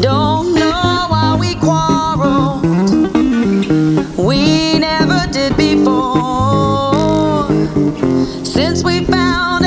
Don't know why we quarreled. We never did before. Since we found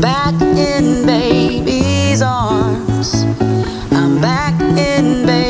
back in baby's arms. I'm back in baby's